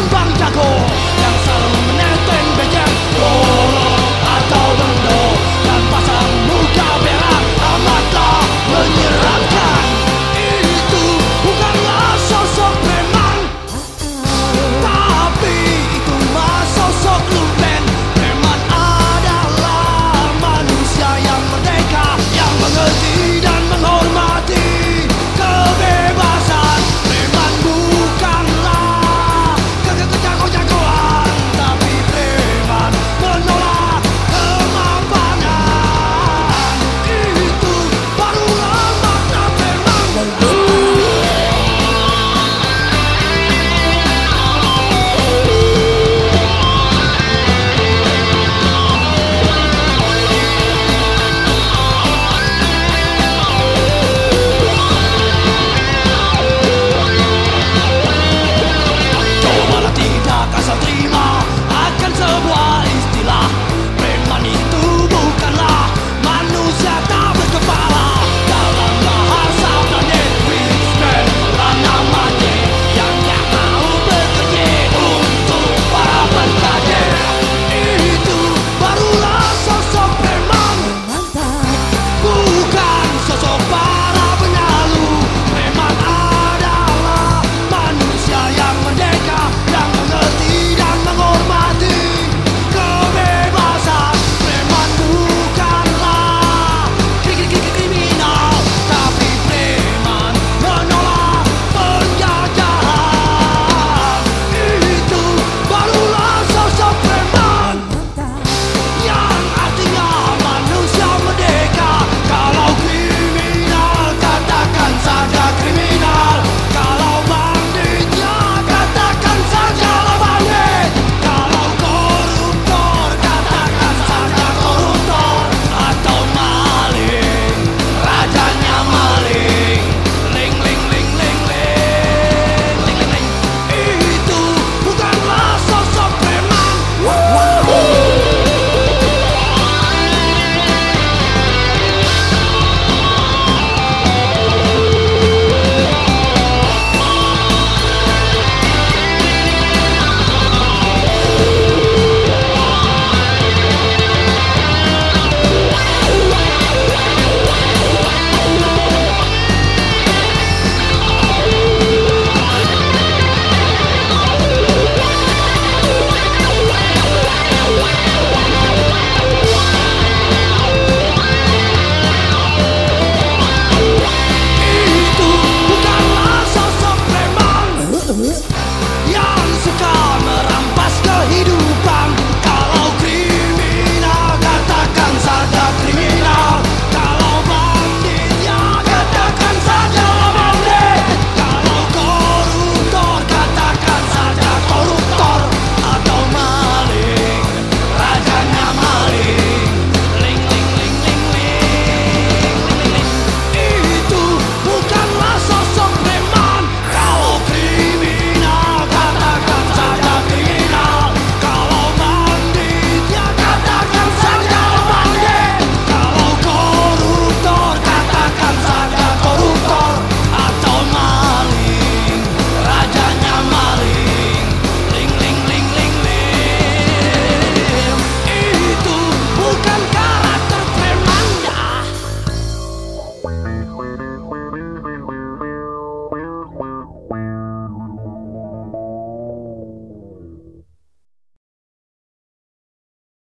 Bang-bang jago Yang selalu menenteng Oh